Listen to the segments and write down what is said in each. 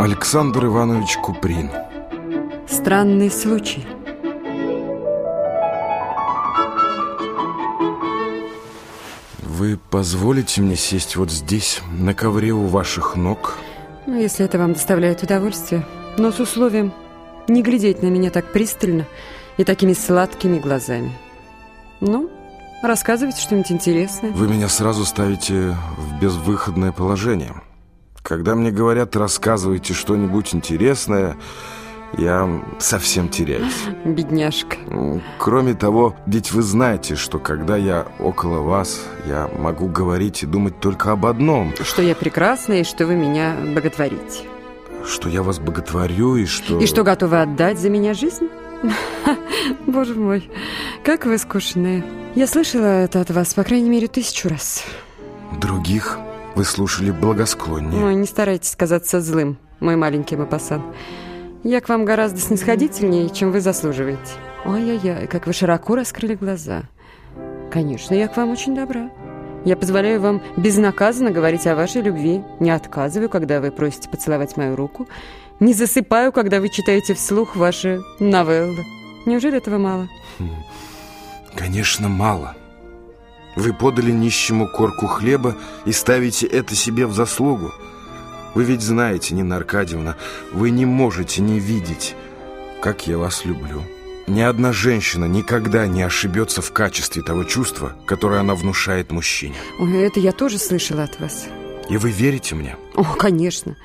Александр Иванович Куприн. Странный случай. Вы позволите мне сесть вот здесь, на ковре у ваших ног? Ну, если это вам доставляет удовольствие. Но с условием не глядеть на меня так пристально И такими сладкими глазами. Ну, рассказывайте что-нибудь интересное. Вы меня сразу ставите в безвыходное положение Когда мне говорят, рассказывайте что-нибудь интересное я совсем теряюсь. Бедняжка. Кроме того, ведь вы знаете, что когда я около вас, я могу говорить и думать только об одном. Что я прекрасна и что вы меня боготворите. Что я вас боготворю и что... И что готовы отдать за меня жизнь? Боже мой, как вы скучные. Я слышала это от вас, по крайней мере, тысячу раз. Других вы слушали благосклоннее. Ой, не старайтесь казаться злым, мой маленький Мапасан. Я к вам гораздо снисходительнее, чем вы заслуживаете. Ой-ой-ой, как вы широко раскрыли глаза. Конечно, я к вам очень добра. Я позволяю вам безнаказанно говорить о вашей любви. Не отказываю, когда вы просите поцеловать мою руку. Не засыпаю, когда вы читаете вслух ваши новеллы. Неужели этого мало? Конечно, мало. Вы подали нищему корку хлеба и ставите это себе в заслугу. Вы ведь знаете, Нина Аркадьевна, вы не можете не видеть, как я вас люблю. Ни одна женщина никогда не ошибется в качестве того чувства, которое она внушает мужчине. Ой, это я тоже слышала от вас. И вы верите мне? О, конечно.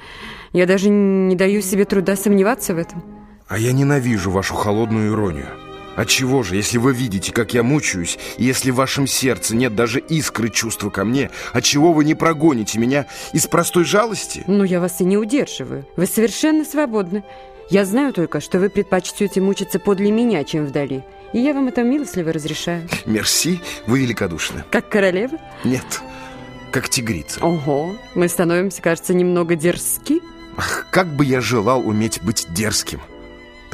Я даже не даю себе труда сомневаться в этом. А я ненавижу вашу холодную иронию. Отчего же, если вы видите, как я мучаюсь, и если в вашем сердце нет даже искры чувства ко мне, отчего вы не прогоните меня из простой жалости? Ну, я вас и не удерживаю. Вы совершенно свободны. Я знаю только, что вы предпочтете мучиться подле меня, чем вдали. И я вам это милостливо разрешаю. Мерси, вы великодушны. Как королева? Нет, как тигрица. Ого, мы становимся, кажется, немного дерзки. Ах, как бы я желал уметь быть дерзким.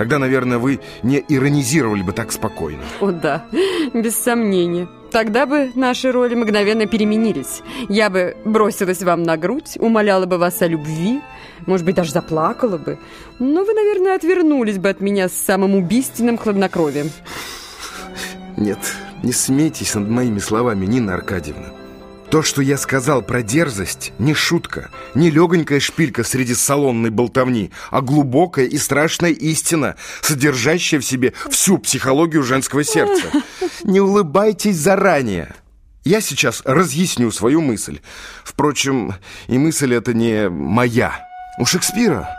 Тогда, наверное, вы не иронизировали бы так спокойно. О, да, без сомнения. Тогда бы наши роли мгновенно переменились. Я бы бросилась вам на грудь, умоляла бы вас о любви, может быть, даже заплакала бы. Но вы, наверное, отвернулись бы от меня с самым убийственным хладнокровием. Нет, не смейтесь над моими словами, Нина Аркадьевна. То, что я сказал про дерзость, не шутка, не легонькая шпилька среди салонной болтовни, а глубокая и страшная истина, содержащая в себе всю психологию женского сердца. Не улыбайтесь заранее. Я сейчас разъясню свою мысль. Впрочем, и мысль эта не моя. У Шекспира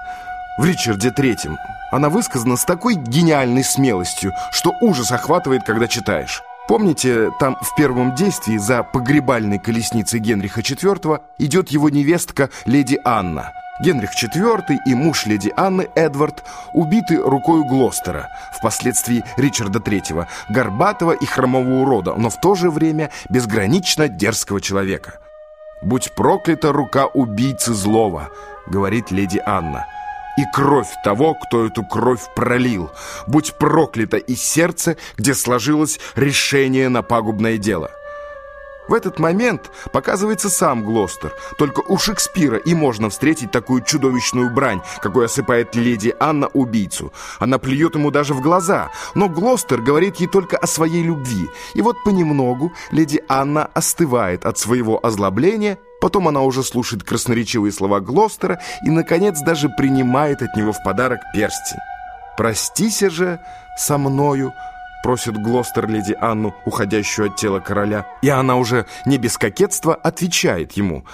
в Ричарде Третьем она высказана с такой гениальной смелостью, что ужас охватывает, когда читаешь. Помните, там в первом действии за погребальной колесницей Генриха IV идет его невестка леди Анна. Генрих IV и муж леди Анны Эдвард убиты рукой Глостера, впоследствии Ричарда III, горбатого и хромого урода, но в то же время безгранично дерзкого человека. «Будь проклята рука убийцы злого», — говорит леди Анна и кровь того, кто эту кровь пролил. Будь проклято и сердце, где сложилось решение на пагубное дело. В этот момент показывается сам Глостер. Только у Шекспира и можно встретить такую чудовищную брань, какой осыпает леди Анна убийцу. Она плюет ему даже в глаза, но Глостер говорит ей только о своей любви. И вот понемногу леди Анна остывает от своего озлобления Потом она уже слушает красноречивые слова Глостера и, наконец, даже принимает от него в подарок перстень. «Простися же со мною», — просит Глостер леди Анну, уходящую от тела короля. И она уже не без кокетства отвечает ему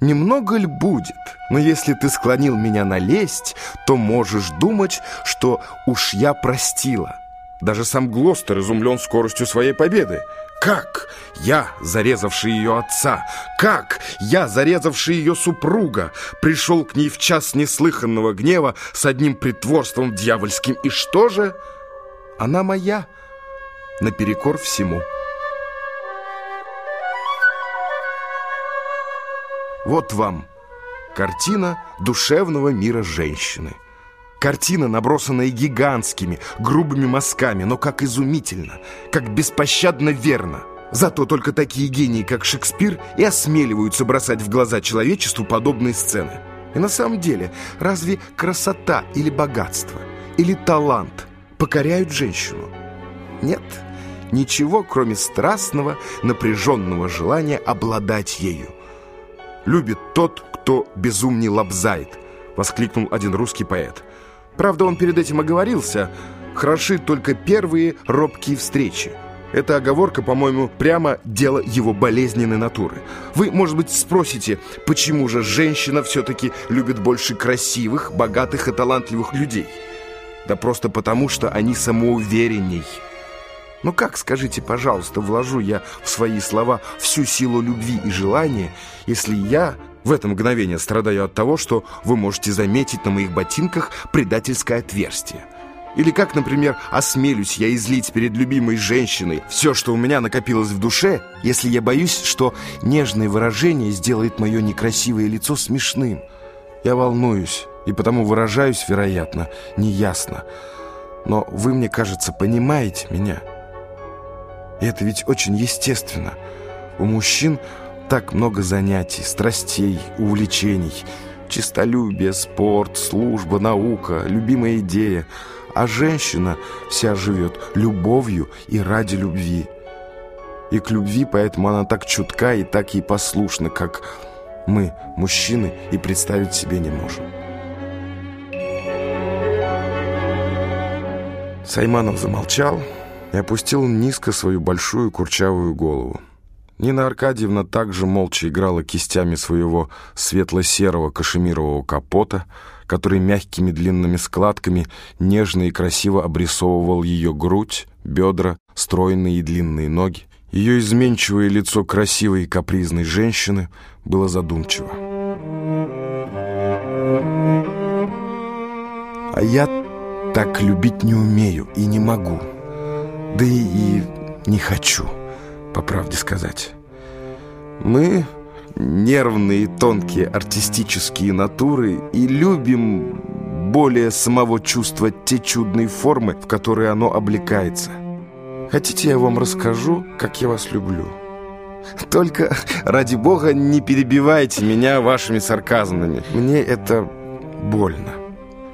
«Немного ли будет? Но если ты склонил меня на лесть, то можешь думать, что уж я простила». Даже сам Глостер изумлен скоростью своей победы. Как я, зарезавший ее отца, как я, зарезавший ее супруга, пришел к ней в час неслыханного гнева с одним притворством дьявольским. И что же? Она моя, наперекор всему. Вот вам картина душевного мира женщины. Картина, набросанная гигантскими, грубыми мазками, но как изумительно, как беспощадно верно. Зато только такие гении, как Шекспир, и осмеливаются бросать в глаза человечеству подобные сцены. И на самом деле, разве красота или богатство, или талант покоряют женщину? Нет, ничего, кроме страстного, напряженного желания обладать ею. «Любит тот, кто безумней лобзает», — воскликнул один русский поэт. Правда, он перед этим оговорился, хороши только первые робкие встречи. Эта оговорка, по-моему, прямо дело его болезненной натуры. Вы, может быть, спросите, почему же женщина все-таки любит больше красивых, богатых и талантливых людей? Да просто потому, что они самоуверенней. Ну как, скажите, пожалуйста, вложу я в свои слова всю силу любви и желания, если я в это мгновение страдаю от того, что вы можете заметить на моих ботинках предательское отверстие? Или как, например, осмелюсь я излить перед любимой женщиной все, что у меня накопилось в душе, если я боюсь, что нежное выражение сделает мое некрасивое лицо смешным? Я волнуюсь, и потому выражаюсь, вероятно, неясно. Но вы, мне кажется, понимаете меня. И это ведь очень естественно. У мужчин так много занятий, страстей, увлечений. Чистолюбие, спорт, служба, наука, любимая идея – а женщина вся живет любовью и ради любви. И к любви поэтому она так чутка и так ей послушна, как мы, мужчины, и представить себе не можем. Сайманов замолчал и опустил низко свою большую курчавую голову. Нина Аркадьевна также молча играла кистями своего светло-серого кашемирового капота — который мягкими длинными складками нежно и красиво обрисовывал ее грудь, бедра, стройные и длинные ноги. Ее изменчивое лицо красивой и капризной женщины было задумчиво. А я так любить не умею и не могу. Да и, и не хочу, по правде сказать. Мы нервные, тонкие, артистические натуры и любим более самого чувства те чудные формы, в которые оно облекается. Хотите, я вам расскажу, как я вас люблю? Только, ради бога, не перебивайте меня вашими сарказмами. Мне это больно.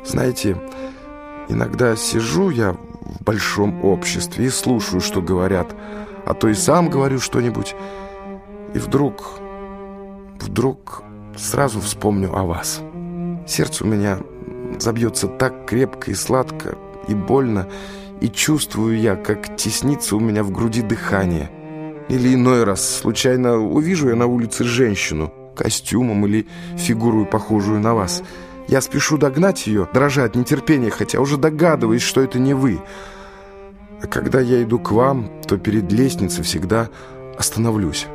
Знаете, иногда сижу я в большом обществе и слушаю, что говорят, а то и сам говорю что-нибудь, и вдруг вдруг сразу вспомню о вас. Сердце у меня забьется так крепко и сладко, и больно, и чувствую я, как теснится у меня в груди дыхание. Или иной раз, случайно увижу я на улице женщину, костюмом или фигурую, похожую на вас. Я спешу догнать ее, дрожа от нетерпения, хотя уже догадываюсь, что это не вы. Когда я иду к вам, то перед лестницей всегда остановлюсь.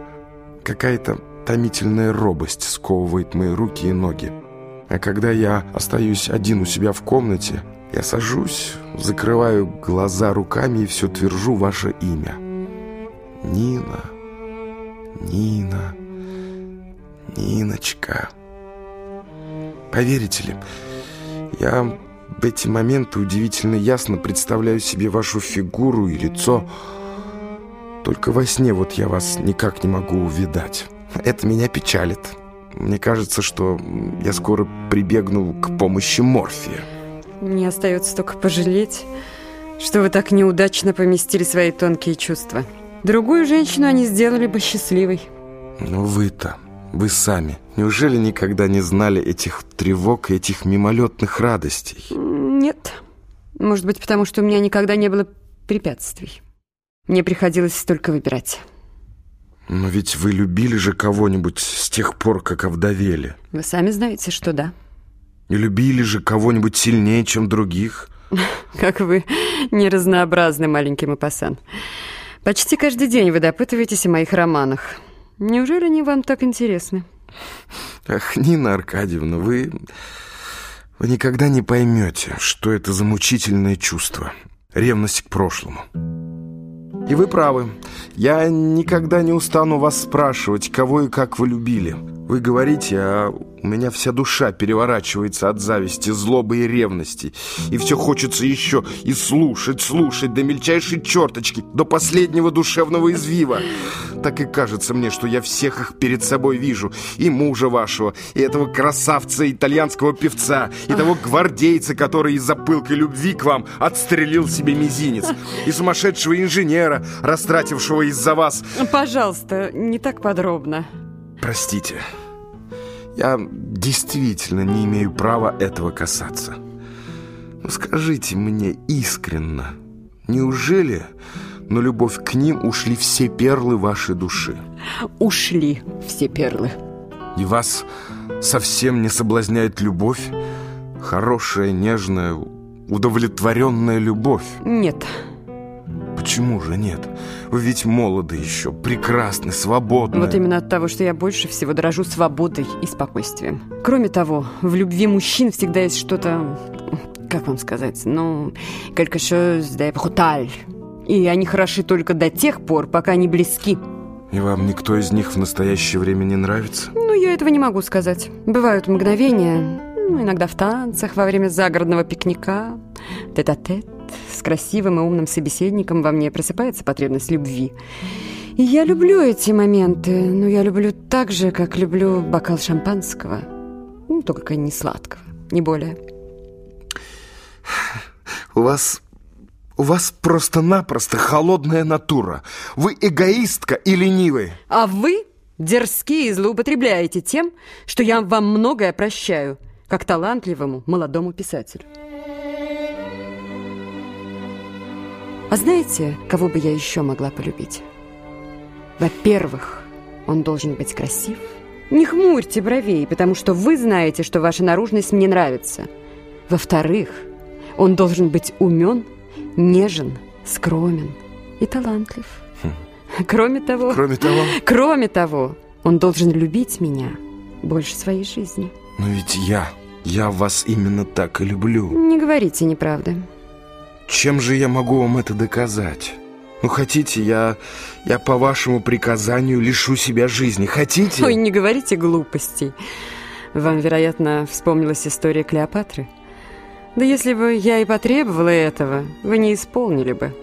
Какая-то Томительная робость сковывает мои руки и ноги. А когда я остаюсь один у себя в комнате, я сажусь, закрываю глаза руками и все твержу ваше имя. Нина, Нина, Ниночка. Поверите ли, я в эти моменты удивительно ясно представляю себе вашу фигуру и лицо. Только во сне вот я вас никак не могу увидать. Это меня печалит. Мне кажется, что я скоро прибегну к помощи морфия. Мне остается только пожалеть, что вы так неудачно поместили свои тонкие чувства. Другую женщину они сделали бы счастливой. Ну вы-то, вы сами. Неужели никогда не знали этих тревог и этих мимолетных радостей? Нет. Может быть, потому что у меня никогда не было препятствий. Мне приходилось только выбирать. Но ведь вы любили же кого-нибудь с тех пор, как овдовели. Вы сами знаете, что да. Не любили же кого-нибудь сильнее, чем других. Как вы неразнообразный маленький Мапасан. Почти каждый день вы допытываетесь о моих романах. Неужели они вам так интересны? Ах, Нина Аркадьевна, вы... Вы никогда не поймете, что это за мучительное чувство. Ревность к прошлому. И вы правы. Я никогда не устану вас спрашивать, кого и как вы любили. Вы говорите, а у меня вся душа переворачивается от зависти, злобы и ревности. И все хочется еще и слушать, слушать до мельчайшей черточки, до последнего душевного извива. Так и кажется мне, что я всех их перед собой вижу. И мужа вашего, и этого красавца итальянского певца, и того гвардейца, который из-за пылкой любви к вам отстрелил себе мизинец, и сумасшедшего инженера, растратившего из-за вас... Пожалуйста, не так подробно. Простите, я действительно не имею права этого касаться. Но скажите мне искренно, неужели на любовь к ним ушли все перлы вашей души? Ушли все перлы. И вас совсем не соблазняет любовь? Хорошая, нежная, удовлетворенная любовь? Нет. Почему же нет? Вы ведь молоды еще, прекрасны, свободны. Вот именно от того, что я больше всего дорожу свободой и спокойствием. Кроме того, в любви мужчин всегда есть что-то, как вам сказать, ну, quelque chose de brutal. И они хороши только до тех пор, пока они близки. И вам никто из них в настоящее время не нравится? Ну, я этого не могу сказать. Бывают мгновения, ну, иногда в танцах, во время загородного пикника, тет-а-тет. -тет с красивым и умным собеседником во мне просыпается потребность любви. И я люблю эти моменты, но я люблю так же, как люблю бокал шампанского. Ну, только не сладкого, не более. У вас... У вас просто-напросто холодная натура. Вы эгоистка и ленивый. А вы дерзкие и злоупотребляете тем, что я вам многое прощаю, как талантливому молодому писателю. А знаете, кого бы я еще могла полюбить? Во-первых, он должен быть красив. Не хмурьте бровей, потому что вы знаете, что ваша наружность мне нравится. Во-вторых, он должен быть умен, нежен, скромен и талантлив. Хм. Кроме того... Кроме того... Кроме того, он должен любить меня больше своей жизни. Но ведь я... Я вас именно так и люблю. Не говорите неправды. Чем же я могу вам это доказать? Ну, хотите, я, я по вашему приказанию лишу себя жизни. Хотите? Ой, не говорите глупостей. Вам, вероятно, вспомнилась история Клеопатры. Да если бы я и потребовала этого, вы не исполнили бы.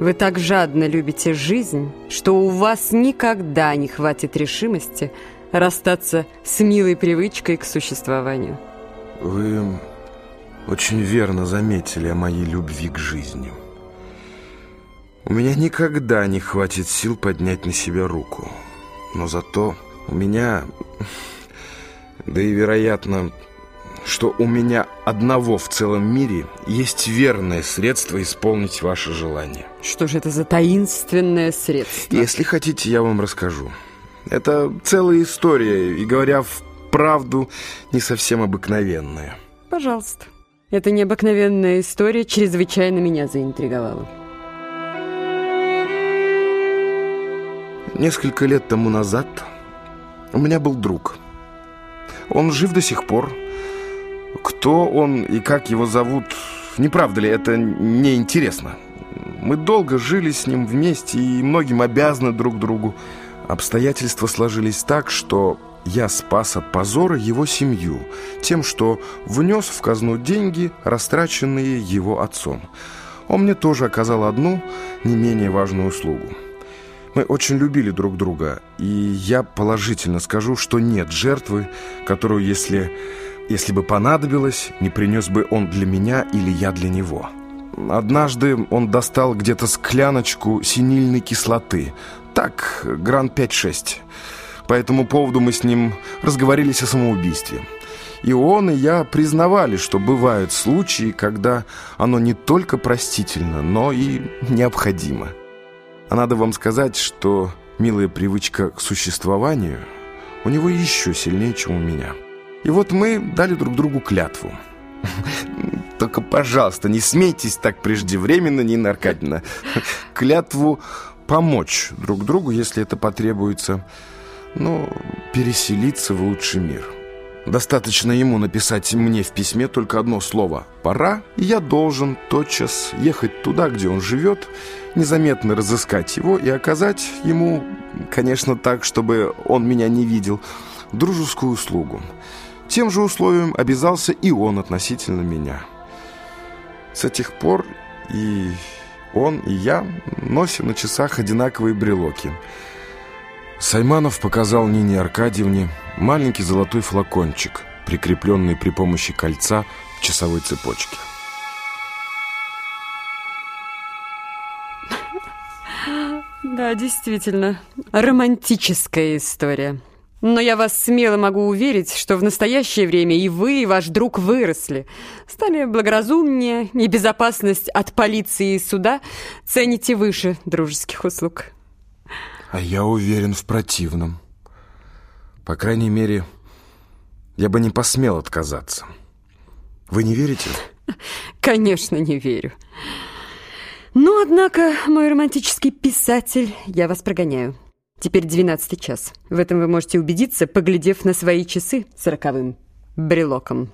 Вы так жадно любите жизнь, что у вас никогда не хватит решимости расстаться с милой привычкой к существованию. Вы очень верно заметили о моей любви к жизни. У меня никогда не хватит сил поднять на себя руку. Но зато у меня, да и вероятно, что у меня одного в целом мире есть верное средство исполнить ваше желание. Что же это за таинственное средство? Если хотите, я вам расскажу. Это целая история, и, говоря в правду, не совсем обыкновенная. Пожалуйста. Эта необыкновенная история чрезвычайно меня заинтриговала. Несколько лет тому назад у меня был друг. Он жив до сих пор. Кто он и как его зовут, не правда ли, это не интересно. Мы долго жили с ним вместе и многим обязаны друг другу. Обстоятельства сложились так, что я спас от позора его семью тем, что внес в казну деньги, растраченные его отцом. Он мне тоже оказал одну не менее важную услугу. Мы очень любили друг друга, и я положительно скажу, что нет жертвы, которую, если, если бы понадобилось, не принес бы он для меня или я для него. Однажды он достал где-то скляночку синильной кислоты, так, гран 5-6. По этому поводу мы с ним разговорились о самоубийстве. И он, и я признавали, что бывают случаи, когда оно не только простительно, но и необходимо. А надо вам сказать, что милая привычка к существованию у него еще сильнее, чем у меня. И вот мы дали друг другу клятву. Только, пожалуйста, не смейтесь так преждевременно, Нина Аркадьевна. Клятву помочь друг другу, если это потребуется – но переселиться в лучший мир. Достаточно ему написать мне в письме только одно слово «пора», и я должен тотчас ехать туда, где он живет, незаметно разыскать его и оказать ему, конечно, так, чтобы он меня не видел, дружескую услугу. Тем же условием обязался и он относительно меня. С этих пор и он, и я носим на часах одинаковые брелоки. Сайманов показал Нине Аркадьевне маленький золотой флакончик, прикрепленный при помощи кольца к часовой цепочке. Да, действительно, романтическая история. Но я вас смело могу уверить, что в настоящее время и вы, и ваш друг выросли. Стали благоразумнее, и безопасность от полиции и суда цените выше дружеских услуг. А я уверен в противном. По крайней мере, я бы не посмел отказаться. Вы не верите? Конечно, не верю. Но, однако, мой романтический писатель, я вас прогоняю. Теперь двенадцатый час. В этом вы можете убедиться, поглядев на свои часы с роковым брелоком.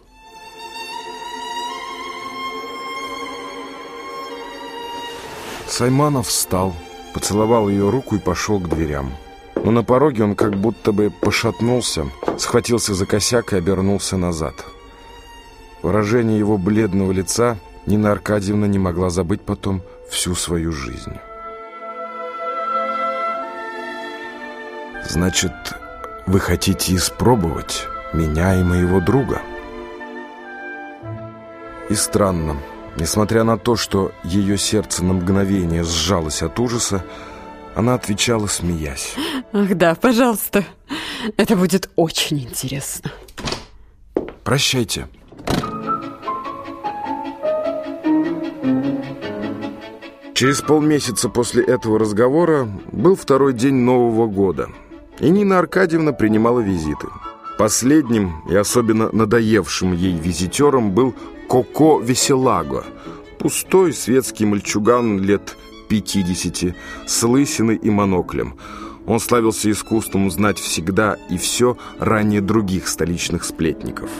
Сайманов встал, поцеловал ее руку и пошел к дверям. Но на пороге он как будто бы пошатнулся, схватился за косяк и обернулся назад. Выражение его бледного лица Нина Аркадьевна не могла забыть потом всю свою жизнь. Значит, вы хотите испробовать меня и моего друга? И странно, несмотря на то, что ее сердце на мгновение сжалось от ужаса, она отвечала, смеясь. Ах да, пожалуйста, это будет очень интересно. Прощайте. Через полмесяца после этого разговора был второй день Нового года – и Нина Аркадьевна принимала визиты. Последним и особенно надоевшим ей визитером был Коко Веселаго, пустой светский мальчуган лет 50, с лысиной и моноклем. Он славился искусством знать всегда и все ранее других столичных сплетников.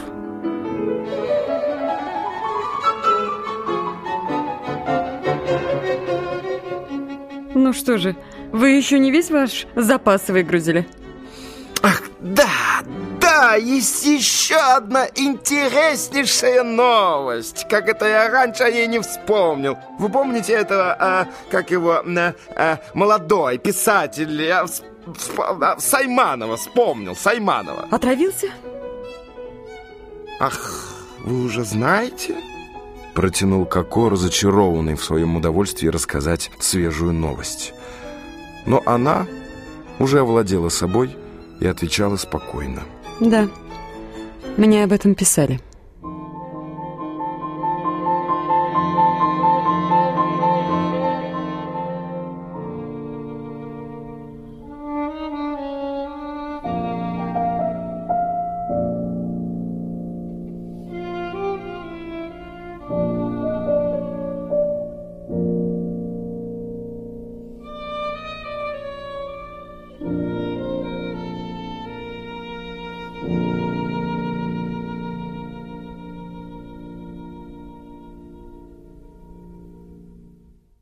Ну что же, вы еще не весь ваш запас выгрузили? Ах, да, да, есть еще одна интереснейшая новость. Как это я раньше о ней не вспомнил. Вы помните этого, а, как его, а, а, молодой писатель, я всп, а, Сайманова, вспомнил, Сайманова. Отравился? Ах, вы уже знаете? Протянул Коко, разочарованный в своем удовольствии рассказать свежую новость. Но она уже овладела собой и отвечала спокойно. Да, мне об этом писали.